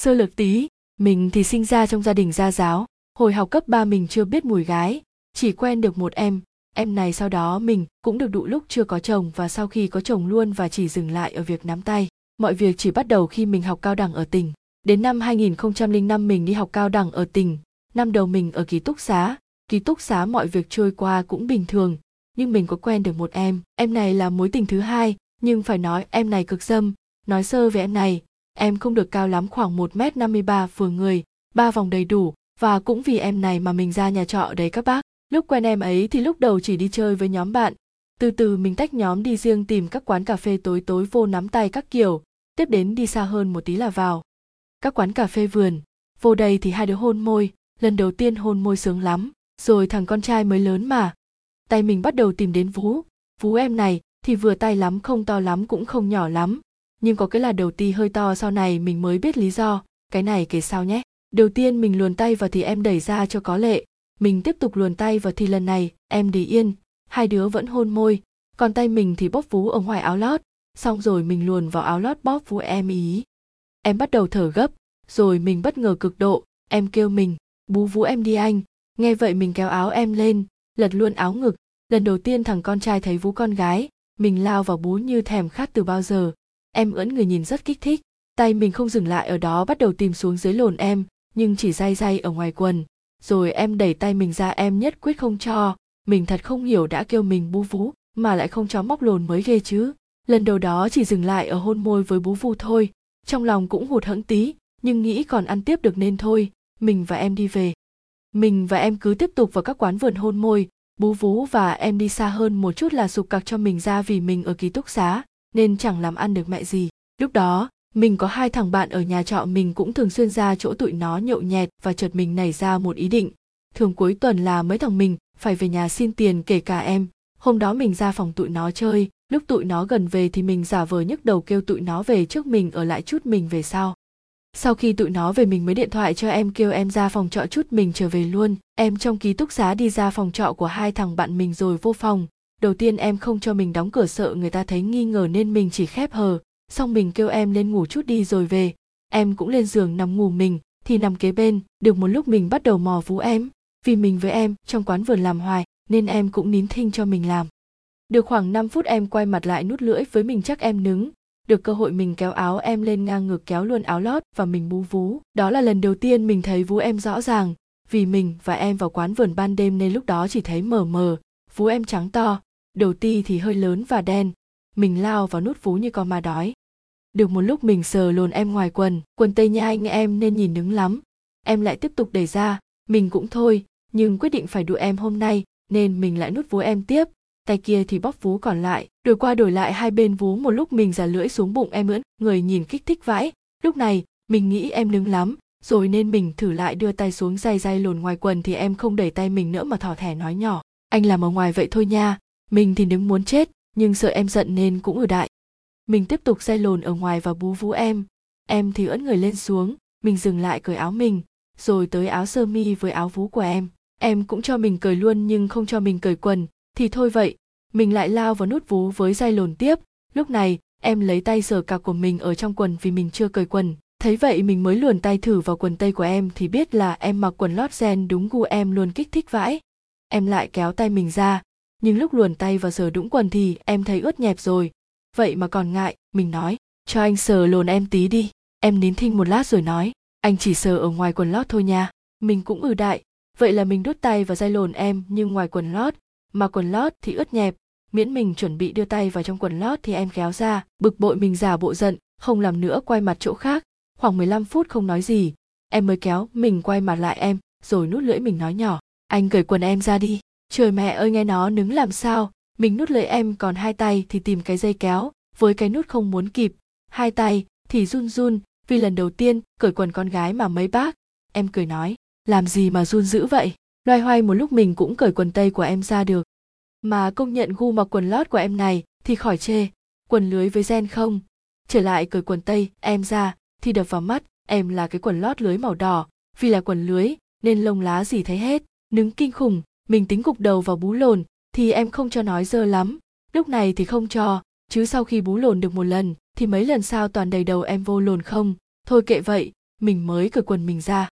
Sơ lược tí, mình thì sinh ra trong gia đình gia giáo, hồi học cấp 3 mình chưa biết mùi gái, chỉ quen được một em, em này sau đó mình cũng được đụ lúc chưa có chồng và sau khi có chồng luôn và chỉ dừng lại ở việc nắm tay. Mọi việc chỉ bắt đầu khi mình học cao đẳng ở tỉnh. Đến năm 2005 mình đi học cao đẳng ở tỉnh, năm đầu mình ở ký túc xá, ký túc xá mọi việc trôi qua cũng bình thường, nhưng mình có quen được một em, em này là mối tình thứ hai, nhưng phải nói em này cực dâm, nói sơ về em này, em không được cao lắm khoảng 1m53 vừa người, ba vòng đầy đủ, và cũng vì em này mà mình ra nhà trọ đấy các bác. Lúc quen em ấy thì lúc đầu chỉ đi chơi với nhóm bạn, từ từ mình tách nhóm đi riêng tìm các quán cà phê tối tối vô nắm tay các kiểu, tiếp đến đi xa hơn một tí là vào. Các quán cà phê vườn, vô đây thì hai đứa hôn môi, lần đầu tiên hôn môi sướng lắm, rồi thằng con trai mới lớn mà. Tay mình bắt đầu tìm đến vú, vú em này thì vừa tay lắm không to lắm cũng không nhỏ lắm, nhưng có cái là đầu ti hơi to sau này mình mới biết lý do, cái này kể sao nhé. Đầu tiên mình luồn tay vào thì em đẩy ra cho có lệ, mình tiếp tục luồn tay vào thì lần này em để yên, hai đứa vẫn hôn môi, còn tay mình thì bóp vú ở ngoài áo lót, xong rồi mình luồn vào áo lót bóp vú em ý. Em bắt đầu thở gấp, rồi mình bất ngờ cực độ, em kêu mình, bú vú em đi anh, nghe vậy mình kéo áo em lên, lật luôn áo ngực, lần đầu tiên thằng con trai thấy vú con gái, mình lao vào bú như thèm khát từ bao giờ, em ưỡn người nhìn rất kích thích, tay mình không dừng lại ở đó bắt đầu tìm xuống dưới lồn em, nhưng chỉ day day ở ngoài quần, rồi em đẩy tay mình ra em nhất quyết không cho, mình thật không hiểu đã kêu mình bú vú mà lại không cho móc lồn mới ghê chứ. Lần đầu đó chỉ dừng lại ở hôn môi với bú vu thôi. Trong lòng cũng hụt hẫng tí nhưng nghĩ còn ăn tiếp được nên thôi. Mình và em đi về. Mình và em cứ tiếp tục vào các quán vườn hôn môi. Bú vú và em đi xa hơn một chút là sụp cặc cho mình ra vì mình ở ký túc xá nên chẳng làm ăn được mẹ gì. Lúc đó, mình có hai thằng bạn ở nhà trọ mình cũng thường xuyên ra chỗ tụi nó nhậu nhẹt và chợt mình nảy ra một ý định. Thường cuối tuần là mấy thằng mình phải về nhà xin tiền kể cả em. Hôm đó mình ra phòng tụi nó chơi, lúc tụi nó gần về thì mình giả vờ nhức đầu kêu tụi nó về trước mình ở lại chút mình về sau. Sau khi tụi nó về mình mới điện thoại cho em kêu em ra phòng trọ chút mình trở về luôn. Em trong ký túc xá đi ra phòng trọ của hai thằng bạn mình rồi vô phòng đầu tiên em không cho mình đóng cửa sợ người ta thấy nghi ngờ nên mình chỉ khép hờ. Xong mình kêu em lên ngủ chút đi rồi về. Em cũng lên giường nằm ngủ mình, thì nằm kế bên. Được một lúc mình bắt đầu mò vú em. Vì mình với em, trong quán vườn làm hoài, nên em cũng nín thinh cho mình làm. Được khoảng 5 phút em quay mặt lại nút lưỡi với mình chắc em nứng. Được cơ hội mình kéo áo em lên ngang ngực kéo luôn áo lót và mình bú vú. Đó là lần đầu tiên mình thấy vú em rõ ràng. Vì mình và em vào quán vườn ban đêm nên lúc đó chỉ thấy mờ mờ. Vú em trắng to đầu ti thì hơi lớn và đen. Mình lao vào nút vú như con ma đói. Được một lúc mình sờ lồn em ngoài quần quần tây nha anh em nên nhìn nứng lắm. Em lại tiếp tục đẩy ra. Mình cũng thôi, nhưng quyết định phải đùa em hôm nay, nên mình lại nút vú em tiếp. Tay kia thì bóp vú còn lại. Đổi qua đổi lại hai bên vú một lúc mình giả lưỡi xuống bụng em ưỡn, người nhìn kích thích vãi. Lúc này, mình nghĩ em nứng lắm, rồi nên mình thử lại đưa tay xuống dây dây lồn ngoài quần thì em không đẩy tay mình nữa mà thỏ thẻ nói nhỏ. Anh làm ở ngoài vậy thôi nha mình thì nếu muốn chết, nhưng sợ em giận nên cũng ở đại. Mình tiếp tục day lồn ở ngoài và bú vú em. Em thì ưỡn người lên xuống, mình dừng lại cởi áo mình, rồi tới áo sơ mi với áo vú của em. Em cũng cho mình cởi luôn nhưng không cho mình cởi quần. Thì thôi vậy, mình lại lao vào nút vú với dây lồn tiếp. Lúc này, em lấy tay sờ cả của mình ở trong quần vì mình chưa cởi quần. Thấy vậy mình mới luồn tay thử vào quần tây của em thì biết là em mặc quần lót gen đúng gu em luôn kích thích vãi. Em lại kéo tay mình ra nhưng lúc luồn tay vào sờ đũng quần thì em thấy ướt nhẹp rồi. Vậy mà còn ngại, mình nói, cho anh sờ lồn em tí đi, em nín thinh một lát rồi nói, anh chỉ sờ ở ngoài quần lót thôi nha. Mình cũng ừ đại. Vậy là mình đút tay vào dây lồn em nhưng ngoài quần lót, mà quần lót thì ướt nhẹp. Miễn mình chuẩn bị đưa tay vào trong quần lót thì em kéo ra, bực bội mình giả bộ giận, không làm nữa quay mặt chỗ khác. Khoảng 15 phút không nói gì, em mới kéo mình quay mặt lại em, rồi nút lưỡi mình nói nhỏ, anh cởi quần em ra đi trời mẹ ơi, nghe nó nứng làm sao. Mình nút lấy em, còn hai tay thì tìm cái dây kéo, với cái nút không muốn kịp. Hai tay thì run run, vì lần đầu tiên cởi quần con gái mà mấy bác. Em cười nói, làm gì mà run dữ vậy? Loay hoay một lúc mình cũng cởi quần tây của em ra được. Mà công nhận gu mặc quần lót của em này thì khỏi chê. Quần lưới với gen không? Trở lại cởi quần tây em ra thì đập vào mắt, em là cái quần lót lưới màu đỏ. Vì là quần lưới nên lông lá gì thấy hết, nứng kinh khủng mình tính gục đầu vào bú lồn thì em không cho nói dơ lắm. Lúc này thì không cho, chứ sau khi bú lồn được một lần thì mấy lần sau toàn đầy đầu em vô lồn không. Thôi kệ vậy, mình mới cởi quần mình ra.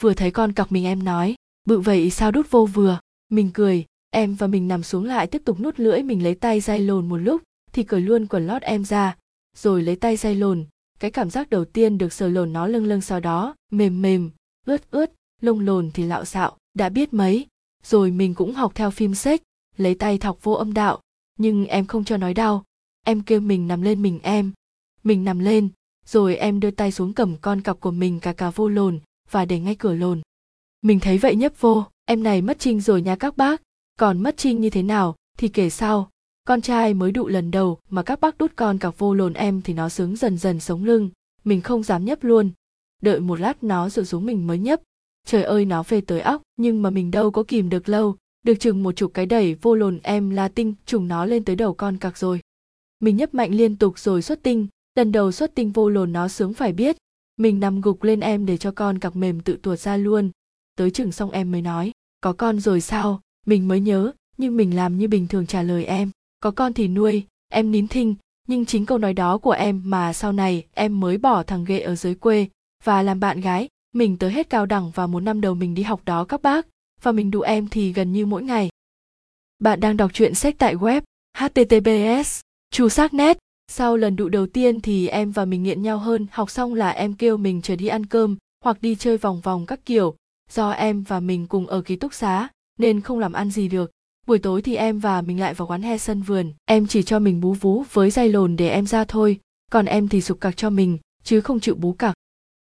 Vừa thấy con cọc mình em nói, bự vậy sao đút vô vừa? Mình cười, em và mình nằm xuống lại tiếp tục nuốt lưỡi mình lấy tay dai lồn một lúc thì cởi luôn quần lót em ra, rồi lấy tay dai lồn. Cái cảm giác đầu tiên được sờ lồn nó lưng lưng sau đó, mềm mềm, ướt ướt, lông lồn thì lạo xạo, đã biết mấy rồi mình cũng học theo phim sách lấy tay thọc vô âm đạo. Nhưng em không cho nói đau. Em kêu mình nằm lên mình em. Mình nằm lên, rồi em đưa tay xuống cầm con cọc của mình cà cà vô lồn và để ngay cửa lồn. Mình thấy vậy nhấp vô, em này mất trinh rồi nha các bác. Còn mất trinh như thế nào, thì kể sau. Con trai mới đụ lần đầu mà các bác đút con cọc vô lồn em thì nó sướng dần dần sống lưng. Mình không dám nhấp luôn. Đợi một lát nó dựa xuống mình mới nhấp trời ơi, nó về tới óc, nhưng mà mình đâu có kìm được lâu. Được chừng một chục cái đẩy vô lồn em là tinh, trùng nó lên tới đầu con cặc rồi. Mình nhấp mạnh liên tục rồi xuất tinh. Lần đầu xuất tinh vô lồn nó sướng phải biết. Mình nằm gục lên em để cho con cặc mềm tự tuột ra luôn. Tới chừng xong em mới nói, có con rồi sao? Mình mới nhớ, nhưng mình làm như bình thường trả lời em, có con thì nuôi, em nín thinh. Nhưng chính câu nói đó của em mà sau này em mới bỏ thằng ghệ ở dưới quê và làm bạn gái mình tới hết cao đẳng và một năm đầu mình đi học đó, các bác. Và mình đụ em thì gần như mỗi ngày. Bạn đang đọc truyện sách tại web https chu xác net. Sau lần đụ đầu tiên thì em và mình nghiện nhau hơn. Học xong là em kêu mình trở đi ăn cơm hoặc đi chơi vòng vòng các kiểu. Do em và mình cùng ở ký túc xá, nên không làm ăn gì được. Buổi tối thì em và mình lại vào quán he sân vườn. Em chỉ cho mình bú vú với dây lồn để em ra thôi. Còn em thì sụp cặc cho mình, chứ không chịu bú cặc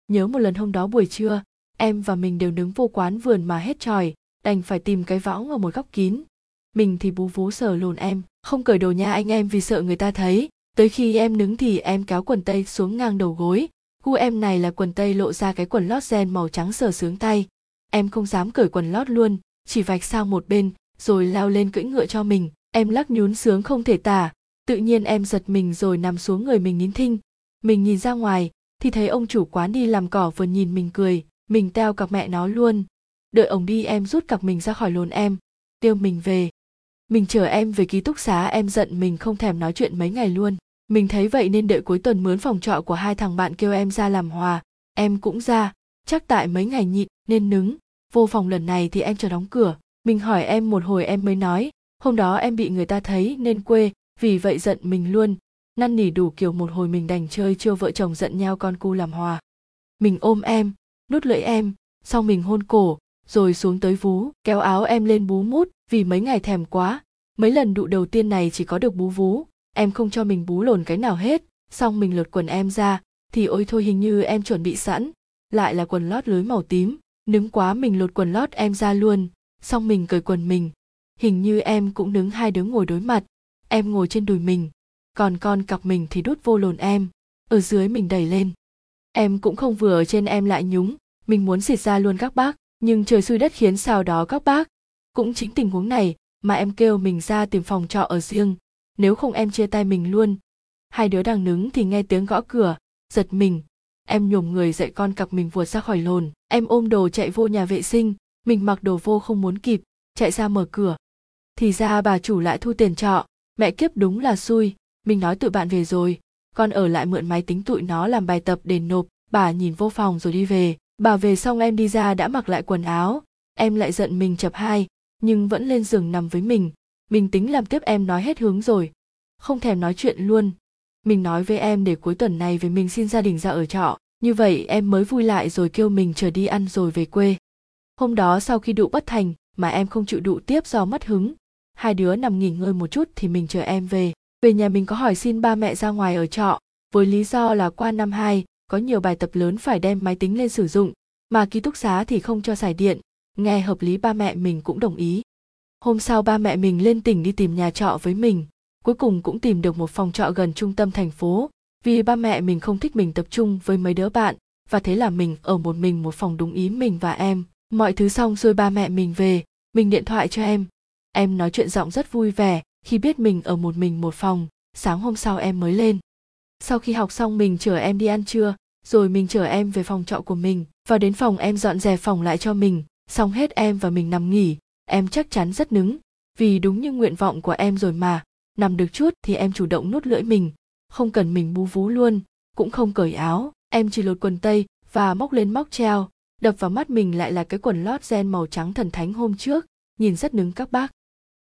nhớ một lần hôm đó buổi trưa, em và mình đều đứng vô quán vườn mà hết tròi, đành phải tìm cái võng ở một góc kín. Mình thì bú vú sờ lồn em, không cởi đồ nha anh em vì sợ người ta thấy. Tới khi em nứng thì em kéo quần tây xuống ngang đầu gối. Gu em này là quần tây lộ ra cái quần lót ren màu trắng sờ sướng tay. Em không dám cởi quần lót luôn, chỉ vạch sang một bên, rồi lao lên cưỡi ngựa cho mình. Em lắc nhún sướng không thể tả. Tự nhiên em giật mình rồi nằm xuống người mình nín thinh. Mình nhìn ra ngoài thì thấy ông chủ quán đi làm cỏ vừa nhìn mình cười, mình teo cặp mẹ nó luôn. Đợi ông đi em rút cặp mình ra khỏi lồn em tiêu mình về. Mình chờ em về ký túc xá, em giận mình không thèm nói chuyện mấy ngày luôn. Mình thấy vậy nên đợi cuối tuần mướn phòng trọ của hai thằng bạn kêu em ra làm hòa. Em cũng ra, chắc tại mấy ngày nhịn nên nứng. Vô phòng lần này thì em chờ đóng cửa. Mình hỏi em một hồi em mới nói, hôm đó em bị người ta thấy nên quê, vì vậy giận mình luôn năn nỉ đủ kiểu một hồi mình đành chơi chưa vợ chồng giận nhau con cu làm hòa. Mình ôm em nút lưỡi em xong mình hôn cổ, rồi xuống tới vú, kéo áo em lên bú mút, vì mấy ngày thèm quá. Mấy lần đụ đầu tiên này chỉ có được bú vú, em không cho mình bú lồn cái nào hết. Xong mình lột quần em ra, thì ôi thôi hình như em chuẩn bị sẵn. Lại là quần lót lưới màu tím, nứng quá mình lột quần lót em ra luôn. Xong mình cởi quần mình, hình như em cũng đứng hai đứa ngồi đối mặt. Em ngồi trên đùi mình còn con cặp mình thì đút vô lồn em, ở dưới mình đẩy lên. Em cũng không vừa ở trên em lại nhúng, mình muốn xịt ra luôn các bác, nhưng trời xui đất khiến sao đó các bác. Cũng chính tình huống này mà em kêu mình ra tìm phòng trọ ở riêng, nếu không em chia tay mình luôn. Hai đứa đang nứng thì nghe tiếng gõ cửa, giật mình. Em nhổm người dậy con cặp mình vụt ra khỏi lồn. Em ôm đồ chạy vô nhà vệ sinh, mình mặc đồ vô không muốn kịp, chạy ra mở cửa. Thì ra bà chủ lại thu tiền trọ, mẹ kiếp đúng là xui mình nói tụi bạn về rồi. Con ở lại mượn máy tính tụi nó làm bài tập để nộp. Bà nhìn vô phòng rồi đi về. Bà về xong em đi ra đã mặc lại quần áo. Em lại giận mình chập hai, nhưng vẫn lên giường nằm với mình. Mình tính làm tiếp em nói hết hướng rồi. Không thèm nói chuyện luôn. Mình nói với em để cuối tuần này về mình xin gia đình ra ở trọ. Như vậy em mới vui lại rồi kêu mình chờ đi ăn rồi về quê. Hôm đó sau khi đụ bất thành mà em không chịu đụ tiếp do mất hứng, hai đứa nằm nghỉ ngơi một chút thì mình chờ em về về nhà mình có hỏi xin ba mẹ ra ngoài ở trọ. Với lý do là qua năm hai, có nhiều bài tập lớn phải đem máy tính lên sử dụng, mà ký túc xá thì không cho xài điện. Nghe hợp lý ba mẹ mình cũng đồng ý. Hôm sau ba mẹ mình lên tỉnh đi tìm nhà trọ với mình. Cuối cùng cũng tìm được một phòng trọ gần trung tâm thành phố. Vì ba mẹ mình không thích mình tập trung với mấy đứa bạn, và thế là mình ở một mình một phòng đúng ý mình và em. Mọi thứ xong rồi ba mẹ mình về, mình điện thoại cho em. Em nói chuyện giọng rất vui vẻ khi biết mình ở một mình một phòng, sáng hôm sau em mới lên. Sau khi học xong mình chở em đi ăn trưa, rồi mình chở em về phòng trọ của mình, và đến phòng em dọn dẹp phòng lại cho mình, xong hết em và mình nằm nghỉ, em chắc chắn rất nứng. Vì đúng như nguyện vọng của em rồi mà, nằm được chút thì em chủ động nuốt lưỡi mình, không cần mình bú vú luôn, cũng không cởi áo, em chỉ lột quần tây và móc lên móc treo, đập vào mắt mình lại là cái quần lót gen màu trắng thần thánh hôm trước, nhìn rất nứng các bác.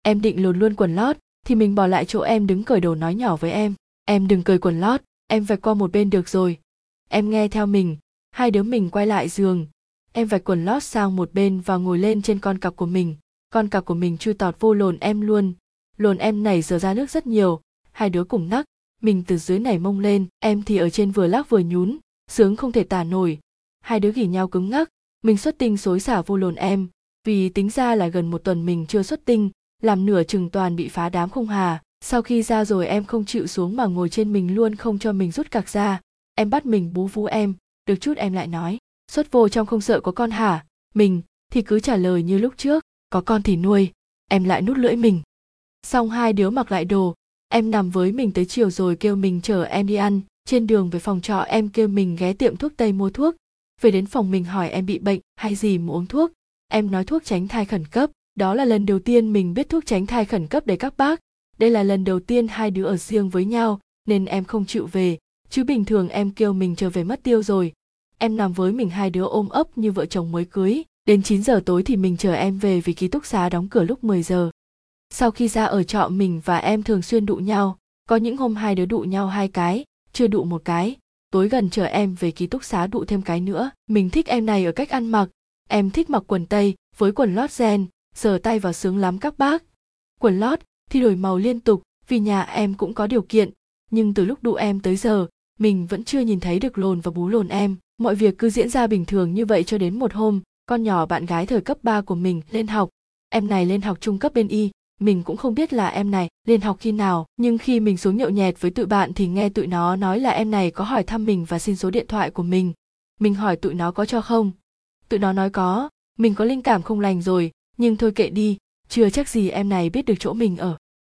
Em định lột luôn quần lót thì mình bỏ lại chỗ em đứng cởi đồ nói nhỏ với em. Em đừng cởi quần lót, em vạch qua một bên được rồi. Em nghe theo mình, hai đứa mình quay lại giường. Em vạch quần lót sang một bên và ngồi lên trên con cặc của mình. Con cặc của mình chui tọt vô lồn em luôn. Lồn em nảy giờ ra nước rất nhiều. Hai đứa cùng nắc. Mình từ dưới nảy mông lên, em thì ở trên vừa lắc vừa nhún. Sướng không thể tả nổi. Hai đứa gỉ nhau cứng ngắc. Mình xuất tinh xối xả vô lồn em. Vì tính ra là gần một tuần mình chưa xuất tinh làm nửa chừng toàn bị phá đám không hà. Sau khi ra rồi em không chịu xuống mà ngồi trên mình luôn không cho mình rút cạc ra. Em bắt mình bú vú em. Được chút em lại nói, xuất vô trong không sợ có con hả? Mình thì cứ trả lời như lúc trước, có con thì nuôi. Em lại nút lưỡi mình. Xong hai đứa mặc lại đồ. Em nằm với mình tới chiều rồi kêu mình chở em đi ăn. Trên đường về phòng trọ em kêu mình ghé tiệm thuốc tây mua thuốc. Về đến phòng mình hỏi em bị bệnh hay gì mà uống thuốc. Em nói thuốc tránh thai khẩn cấp đó là lần đầu tiên mình biết thuốc tránh thai khẩn cấp để các bác. Đây là lần đầu tiên hai đứa ở riêng với nhau, nên em không chịu về. Chứ bình thường em kêu mình trở về mất tiêu rồi. Em nằm với mình hai đứa ôm ấp như vợ chồng mới cưới. Đến 9 giờ tối thì mình chờ em về vì ký túc xá đóng cửa lúc 10 giờ. Sau khi ra ở trọ mình và em thường xuyên đụ nhau, có những hôm hai đứa đụ nhau hai cái, chưa đụ một cái. Tối gần chờ em về ký túc xá đụ thêm cái nữa. Mình thích em này ở cách ăn mặc. Em thích mặc quần tây với quần lót gen sờ tay vào sướng lắm các bác. Quần lót thì đổi màu liên tục, vì nhà em cũng có điều kiện. Nhưng từ lúc đụ em tới giờ, mình vẫn chưa nhìn thấy được lồn và bú lồn em. Mọi việc cứ diễn ra bình thường như vậy cho đến một hôm, con nhỏ bạn gái thời cấp 3 của mình lên học. Em này lên học trung cấp bên y, mình cũng không biết là em này lên học khi nào. Nhưng khi mình xuống nhậu nhẹt với tụi bạn thì nghe tụi nó nói là em này có hỏi thăm mình và xin số điện thoại của mình. Mình hỏi tụi nó có cho không? Tụi nó nói có. Mình có linh cảm không lành rồi nhưng thôi kệ đi chưa chắc gì em này biết được chỗ mình ở.